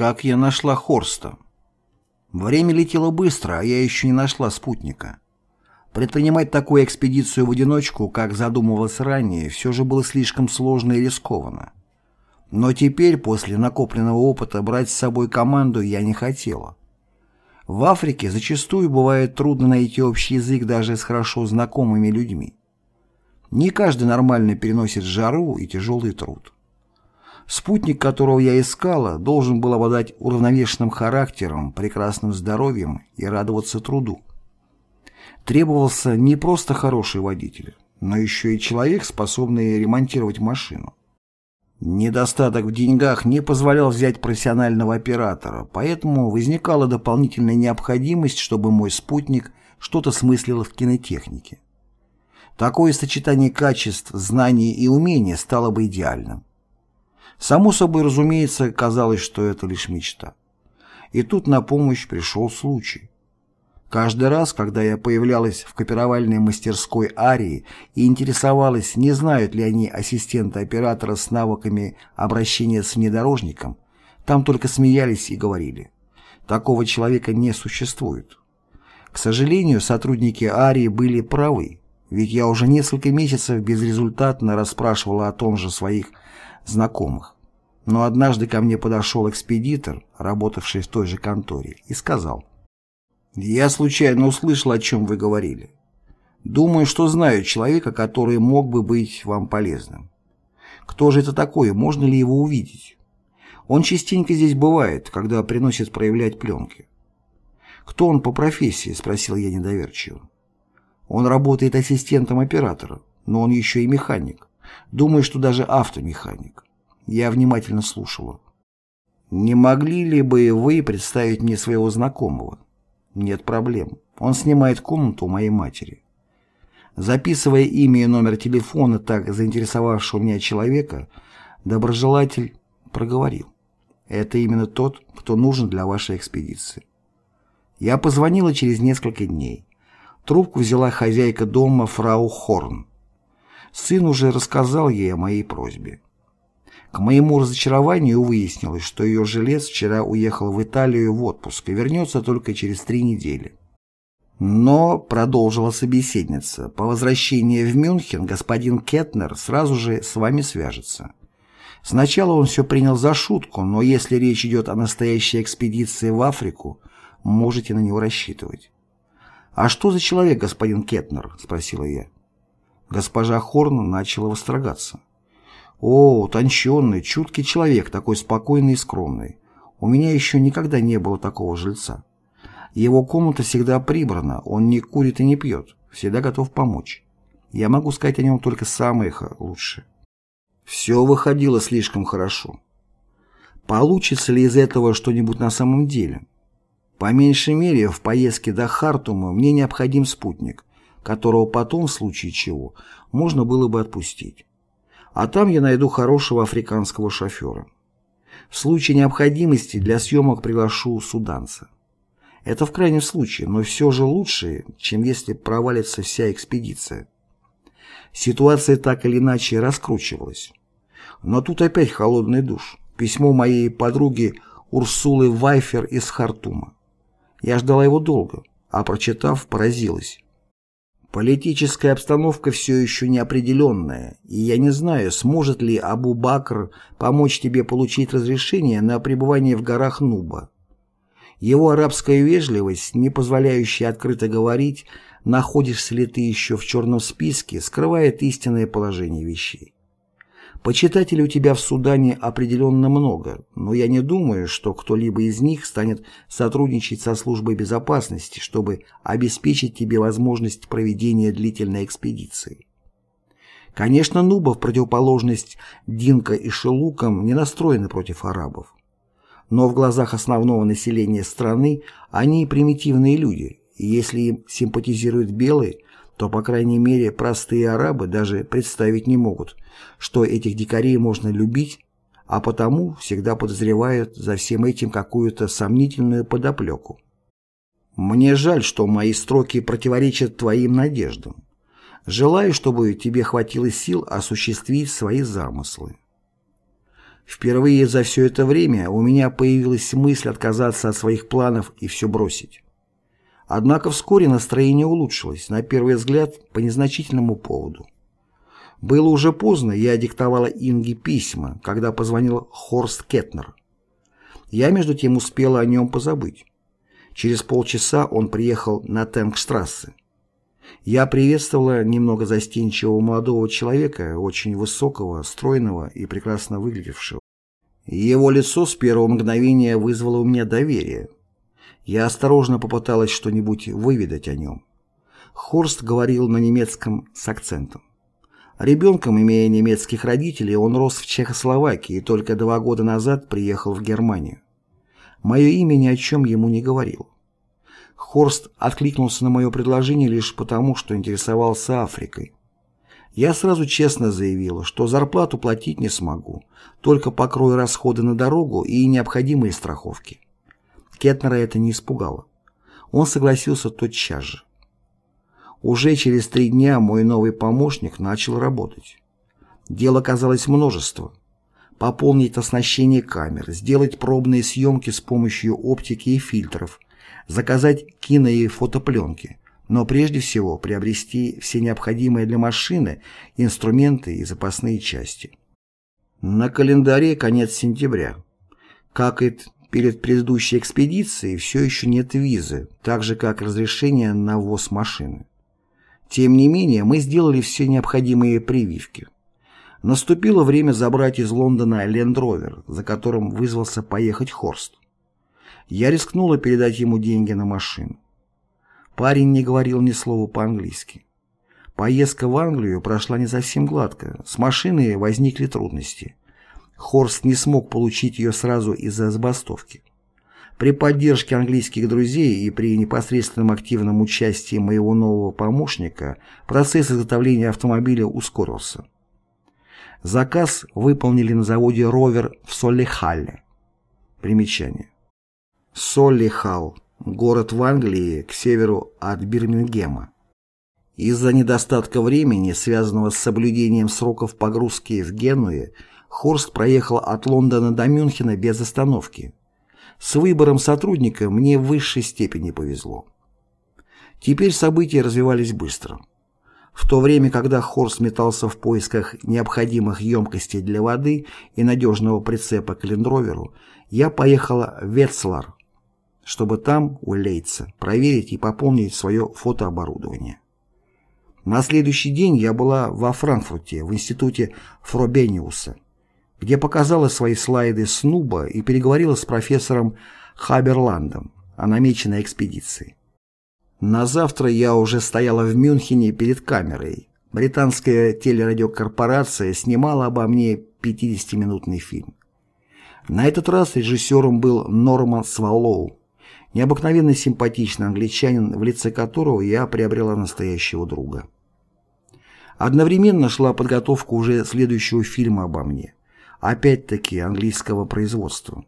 Как я нашла Хорста? Время летело быстро, а я еще не нашла спутника. Предпринимать такую экспедицию в одиночку, как задумывалось ранее, все же было слишком сложно и рискованно. Но теперь, после накопленного опыта, брать с собой команду я не хотела. В Африке зачастую бывает трудно найти общий язык даже с хорошо знакомыми людьми. Не каждый нормально переносит жару и тяжелый труд. Спутник, которого я искала, должен был обладать уравновешенным характером, прекрасным здоровьем и радоваться труду. Требовался не просто хороший водитель, но еще и человек, способный ремонтировать машину. Недостаток в деньгах не позволял взять профессионального оператора, поэтому возникала дополнительная необходимость, чтобы мой спутник что-то смыслил в кинотехнике. Такое сочетание качеств, знаний и умений стало бы идеальным. Само собой, разумеется, казалось, что это лишь мечта. И тут на помощь пришел случай. Каждый раз, когда я появлялась в копировальной мастерской Арии и интересовалась, не знают ли они ассистента оператора с навыками обращения с внедорожником, там только смеялись и говорили. Такого человека не существует. К сожалению, сотрудники Арии были правы, ведь я уже несколько месяцев безрезультатно расспрашивала о том же своих знакомых. Но однажды ко мне подошел экспедитор, работавший в той же конторе, и сказал, «Я случайно услышал, о чем вы говорили. Думаю, что знаю человека, который мог бы быть вам полезным. Кто же это такой, можно ли его увидеть? Он частенько здесь бывает, когда приносит проявлять пленки». «Кто он по профессии?» – спросил я недоверчиво. «Он работает ассистентом оператора, но он еще и механик. Думаю, что даже автомеханик. Я внимательно слушала. «Не могли ли бы вы представить мне своего знакомого?» «Нет проблем. Он снимает комнату у моей матери». Записывая имя и номер телефона так заинтересовавшего меня человека, доброжелатель проговорил. «Это именно тот, кто нужен для вашей экспедиции». Я позвонила через несколько дней. Трубку взяла хозяйка дома фрау Хорн. Сын уже рассказал ей о моей просьбе. К моему разочарованию выяснилось, что ее жилец вчера уехал в Италию в отпуск и вернется только через три недели. Но, продолжила собеседница, по возвращении в Мюнхен господин Кетнер сразу же с вами свяжется. Сначала он все принял за шутку, но если речь идет о настоящей экспедиции в Африку, можете на него рассчитывать. «А что за человек, господин Кетнер?» – спросила я. Госпожа Хорн начала восторгаться. О, утонченный, чуткий человек, такой спокойный и скромный. У меня еще никогда не было такого жильца. Его комната всегда прибрана, он не курит и не пьет, всегда готов помочь. Я могу сказать о нем только самое лучшее. Все выходило слишком хорошо. Получится ли из этого что-нибудь на самом деле? По меньшей мере, в поездке до Хартума мне необходим спутник, которого потом, в случае чего, можно было бы отпустить а там я найду хорошего африканского шофера. В случае необходимости для съемок приглашу суданца. Это в крайнем случае, но все же лучше, чем если провалится вся экспедиция. Ситуация так или иначе раскручивалась. Но тут опять холодный душ. Письмо моей подруги Урсулы Вайфер из Хартума. Я ждала его долго, а прочитав, поразилась. Политическая обстановка все еще неопределенная, и я не знаю, сможет ли Абу Бакр помочь тебе получить разрешение на пребывание в горах Нуба. Его арабская вежливость, не позволяющая открыто говорить, находишься ли ты еще в черном списке, скрывает истинное положение вещей. Почитателей у тебя в Судане определенно много, но я не думаю, что кто-либо из них станет сотрудничать со службой безопасности, чтобы обеспечить тебе возможность проведения длительной экспедиции. Конечно, Нуба в противоположность Динка и Шелукам не настроены против арабов. Но в глазах основного населения страны они примитивные люди, и если им симпатизируют белые – то, по крайней мере, простые арабы даже представить не могут, что этих дикарей можно любить, а потому всегда подозревают за всем этим какую-то сомнительную подоплеку. Мне жаль, что мои строки противоречат твоим надеждам. Желаю, чтобы тебе хватило сил осуществить свои замыслы. Впервые за все это время у меня появилась мысль отказаться от своих планов и все бросить. Однако вскоре настроение улучшилось, на первый взгляд, по незначительному поводу. Было уже поздно, я диктовала Инге письма, когда позвонил Хорст Кетнер. Я, между тем, успела о нем позабыть. Через полчаса он приехал на Тенгштрассе. Я приветствовала немного застенчивого молодого человека, очень высокого, стройного и прекрасно выглядевшего. Его лицо с первого мгновения вызвало у меня доверие. Я осторожно попыталась что-нибудь выведать о нем. Хорст говорил на немецком с акцентом. Ребенком, имея немецких родителей, он рос в Чехословакии и только два года назад приехал в Германию. Мое имя ни о чем ему не говорил. Хорст откликнулся на мое предложение лишь потому, что интересовался Африкой. Я сразу честно заявила, что зарплату платить не смогу, только покрою расходы на дорогу и необходимые страховки. Кетнера это не испугало. Он согласился тотчас же. Уже через три дня мой новый помощник начал работать. Дел оказалось множество. Пополнить оснащение камер, сделать пробные съемки с помощью оптики и фильтров, заказать кино и фотопленки, но прежде всего приобрести все необходимые для машины инструменты и запасные части. На календаре конец сентября. Как и перед предыдущей экспедицией, все еще нет визы, так же как разрешение на ввоз машины. Тем не менее, мы сделали все необходимые прививки. Наступило время забрать из Лондона Лендровер, за которым вызвался поехать Хорст. Я рискнула передать ему деньги на машину. Парень не говорил ни слова по-английски. Поездка в Англию прошла не совсем гладко, с машиной возникли трудности. Хорст не смог получить ее сразу из-за забастовки. При поддержке английских друзей и при непосредственном активном участии моего нового помощника процесс изготовления автомобиля ускорился. Заказ выполнили на заводе «Ровер» в Соллихалле. Примечание. Соллихалл – город в Англии к северу от Бирмингема. Из-за недостатка времени, связанного с соблюдением сроков погрузки в Генуе, Хорст проехал от Лондона до Мюнхена без остановки. С выбором сотрудника мне в высшей степени повезло. Теперь события развивались быстро. В то время, когда Хорс метался в поисках необходимых емкостей для воды и надежного прицепа к лендроверу, я поехала в Ветслар, чтобы там, у Лейтса, проверить и пополнить свое фотооборудование. На следующий день я была во Франкфурте, в институте Фробениуса, где показала свои слайды Снуба и переговорила с профессором Хаберландом о намеченной экспедиции. На завтра я уже стояла в Мюнхене перед камерой. Британская телерадиокорпорация снимала обо мне 50-минутный фильм. На этот раз режиссером был Норман Сваллоу, необыкновенно симпатичный англичанин, в лице которого я приобрела настоящего друга. Одновременно шла подготовка уже следующего фильма обо мне опять-таки английского производства.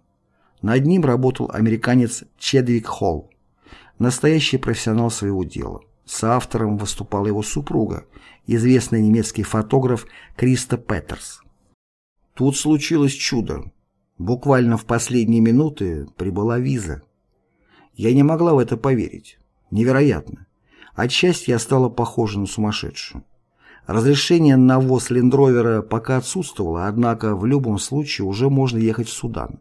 Над ним работал американец Чедвик Холл, настоящий профессионал своего дела. С автором выступала его супруга, известный немецкий фотограф Криста Петерс. Тут случилось чудо. Буквально в последние минуты прибыла виза. Я не могла в это поверить. Невероятно. Отчасти я стала похожа на сумасшедшую. Разрешение на ввоз лендровера пока отсутствовало, однако в любом случае уже можно ехать в Судан.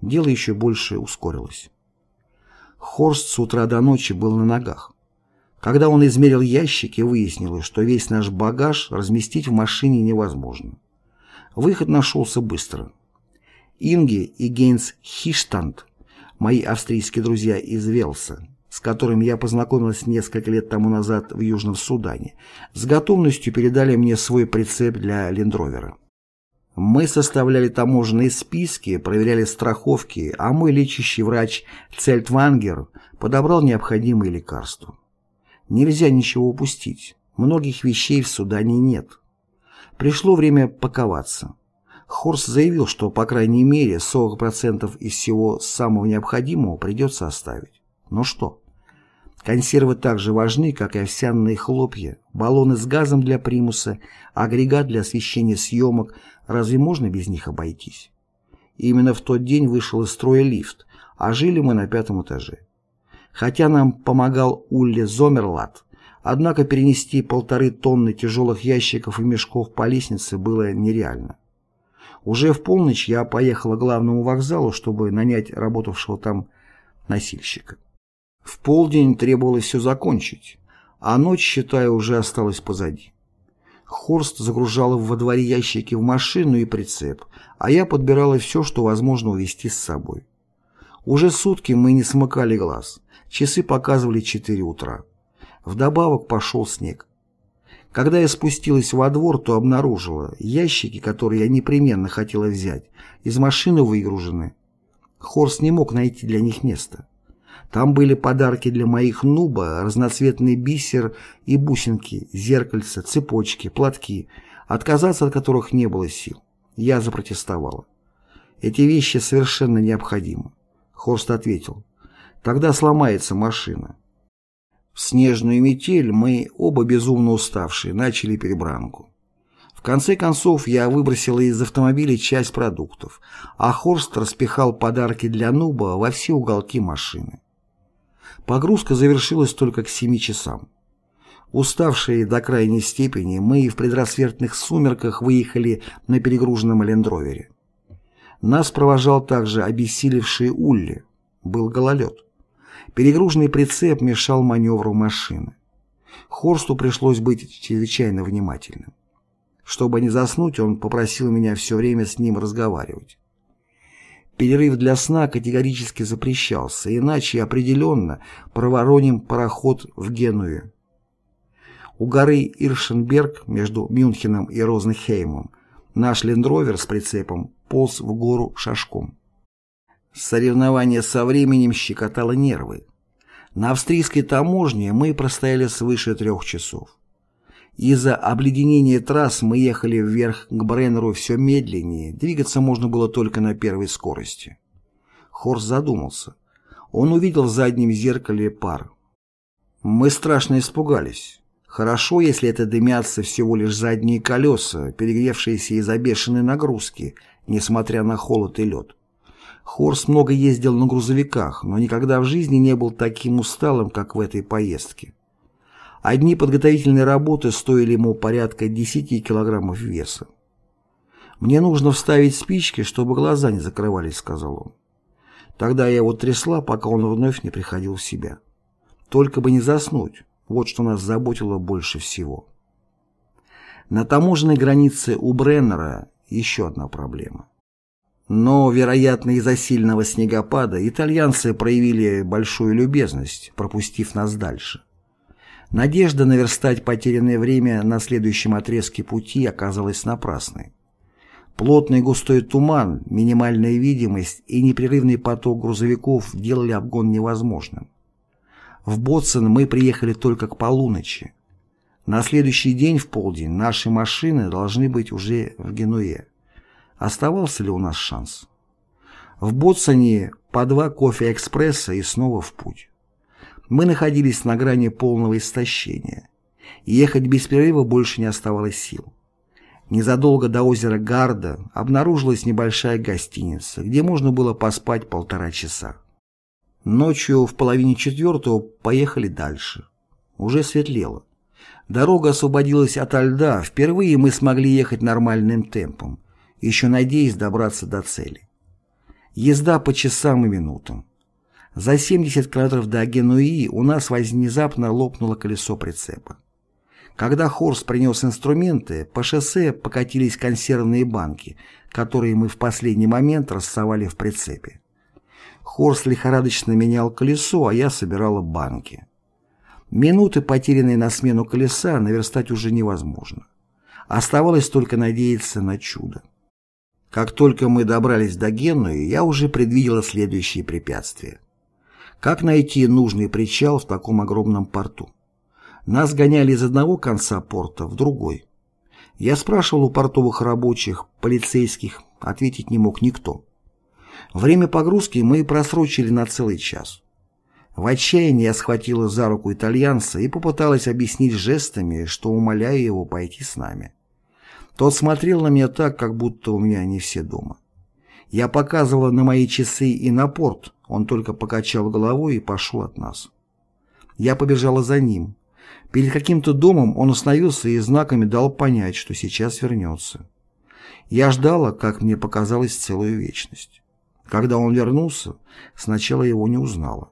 Дело еще больше ускорилось. Хорст с утра до ночи был на ногах. Когда он измерил ящики, выяснилось, что весь наш багаж разместить в машине невозможно. Выход нашелся быстро. Инги и Гейнс Хиштанд, мои австрийские друзья из Велса, с которым я познакомилась несколько лет тому назад в Южном Судане, с готовностью передали мне свой прицеп для лендровера. Мы составляли таможенные списки, проверяли страховки, а мой лечащий врач Цельтвангер подобрал необходимые лекарства. Нельзя ничего упустить. Многих вещей в Судане нет. Пришло время паковаться. Хорс заявил, что, по крайней мере, 40% из всего самого необходимого придется оставить. Ну что? Консервы также важны, как и овсяные хлопья, баллоны с газом для примуса, агрегат для освещения съемок. Разве можно без них обойтись? Именно в тот день вышел из строя лифт, а жили мы на пятом этаже. Хотя нам помогал Улли Зомерлат, однако перенести полторы тонны тяжелых ящиков и мешков по лестнице было нереально. Уже в полночь я поехала к главному вокзалу, чтобы нанять работавшего там носильщика. В полдень требовалось все закончить, а ночь, считаю, уже осталась позади. Хорст загружала во дворе ящики в машину и прицеп, а я подбирала все, что возможно увезти с собой. Уже сутки мы не смыкали глаз, часы показывали 4 утра. Вдобавок пошел снег. Когда я спустилась во двор, то обнаружила, ящики, которые я непременно хотела взять, из машины выгружены. Хорст не мог найти для них места. Там были подарки для моих нуба, разноцветный бисер и бусинки, зеркальца, цепочки, платки, отказаться от которых не было сил. Я запротестовала. Эти вещи совершенно необходимы. Хорст ответил. Тогда сломается машина. В снежную метель мы, оба безумно уставшие, начали перебранку. В конце концов, я выбросила из автомобиля часть продуктов, а Хорст распихал подарки для Нуба во все уголки машины. Погрузка завершилась только к 7 часам. Уставшие до крайней степени, мы в предрассветных сумерках выехали на перегруженном лендровере. Нас провожал также обессилевший Улли. Был гололед. Перегруженный прицеп мешал маневру машины. Хорсту пришлось быть чрезвычайно внимательным. Чтобы не заснуть, он попросил меня все время с ним разговаривать. Перерыв для сна категорически запрещался, иначе определенно провороним пароход в Генуе. У горы Иршенберг между Мюнхеном и Рознхеймом наш лендровер с прицепом полз в гору шашком. Соревнование со временем щекотало нервы. На австрийской таможне мы простояли свыше трех часов. Из-за обледенения трасс мы ехали вверх к Бреннеру все медленнее, двигаться можно было только на первой скорости. Хорс задумался. Он увидел в заднем зеркале пар. Мы страшно испугались. Хорошо, если это дымятся всего лишь задние колеса, перегревшиеся из-за бешеной нагрузки, несмотря на холод и лед. Хорс много ездил на грузовиках, но никогда в жизни не был таким усталым, как в этой поездке. Одни подготовительные работы стоили ему порядка 10 килограммов веса. «Мне нужно вставить спички, чтобы глаза не закрывались», — сказал он. Тогда я его трясла, пока он вновь не приходил в себя. Только бы не заснуть, вот что нас заботило больше всего. На таможенной границе у Бреннера еще одна проблема. Но, вероятно, из-за сильного снегопада итальянцы проявили большую любезность, пропустив нас дальше. Надежда наверстать потерянное время на следующем отрезке пути оказалась напрасной. Плотный густой туман, минимальная видимость и непрерывный поток грузовиков делали обгон невозможным. В Боцен мы приехали только к полуночи. На следующий день в полдень наши машины должны быть уже в Генуе. Оставался ли у нас шанс? В Боцане по два кофе-экспресса и снова в путь. Мы находились на грани полного истощения. Ехать без перерыва больше не оставалось сил. Незадолго до озера Гарда обнаружилась небольшая гостиница, где можно было поспать полтора часа. Ночью в половине четвертого поехали дальше. Уже светлело. Дорога освободилась ото льда, впервые мы смогли ехать нормальным темпом, еще надеясь добраться до цели. Езда по часам и минутам. За 70 километров до Генуи у нас внезапно лопнуло колесо прицепа. Когда Хорс принес инструменты, по шоссе покатились консервные банки, которые мы в последний момент рассовали в прицепе. Хорс лихорадочно менял колесо, а я собирала банки. Минуты, потерянные на смену колеса, наверстать уже невозможно. Оставалось только надеяться на чудо. Как только мы добрались до Генуи, я уже предвидела следующие препятствия. Как найти нужный причал в таком огромном порту? Нас гоняли из одного конца порта в другой. Я спрашивал у портовых рабочих, полицейских, ответить не мог никто. Время погрузки мы просрочили на целый час. В отчаянии я схватила за руку итальянца и попыталась объяснить жестами, что умоляю его пойти с нами. Тот смотрел на меня так, как будто у меня не все дома. Я показывала на мои часы и на порт, он только покачал головой и пошел от нас. Я побежала за ним. Перед каким-то домом он остановился и знаками дал понять, что сейчас вернется. Я ждала, как мне показалось, целую вечность. Когда он вернулся, сначала его не узнала.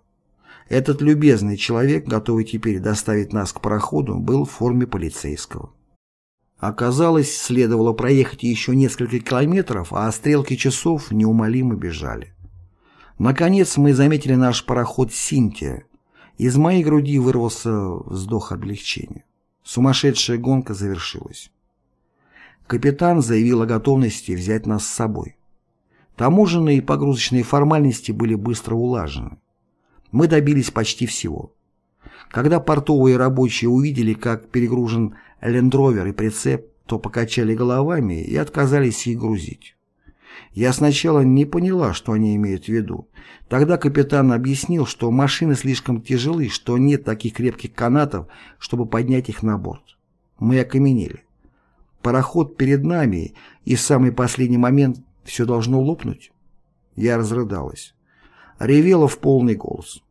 Этот любезный человек, готовый теперь доставить нас к пароходу, был в форме полицейского. Оказалось, следовало проехать еще несколько километров, а стрелки часов неумолимо бежали. Наконец мы заметили наш пароход «Синтия». Из моей груди вырвался вздох облегчения. Сумасшедшая гонка завершилась. Капитан заявил о готовности взять нас с собой. Таможенные и погрузочные формальности были быстро улажены. Мы добились почти всего. Когда портовые рабочие увидели, как перегружен лендровер и прицеп, то покачали головами и отказались их грузить. Я сначала не поняла, что они имеют в виду. Тогда капитан объяснил, что машины слишком тяжелы, что нет таких крепких канатов, чтобы поднять их на борт. Мы окаменели. Пароход перед нами, и в самый последний момент все должно лопнуть. Я разрыдалась. Ревела в полный голос.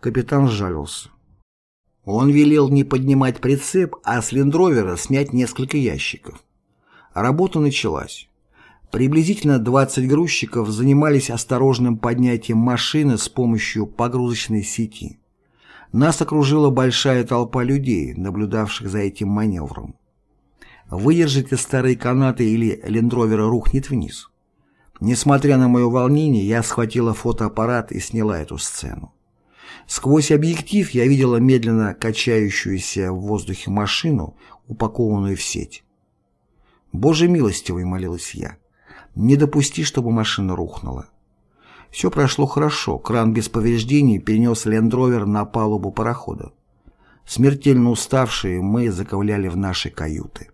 Капитан сжалился. Он велел не поднимать прицеп, а с лендровера снять несколько ящиков. Работа началась. Приблизительно 20 грузчиков занимались осторожным поднятием машины с помощью погрузочной сети. Нас окружила большая толпа людей, наблюдавших за этим маневром. Выдержит ли старые канаты или лендровера рухнет вниз? Несмотря на мое волнение, я схватила фотоаппарат и сняла эту сцену. Сквозь объектив я видела медленно качающуюся в воздухе машину, упакованную в сеть. «Боже милостивый!» — молилась я. «Не допусти, чтобы машина рухнула». Все прошло хорошо, кран без повреждений перенес лендровер на палубу парохода. Смертельно уставшие мы заковыляли в наши каюты.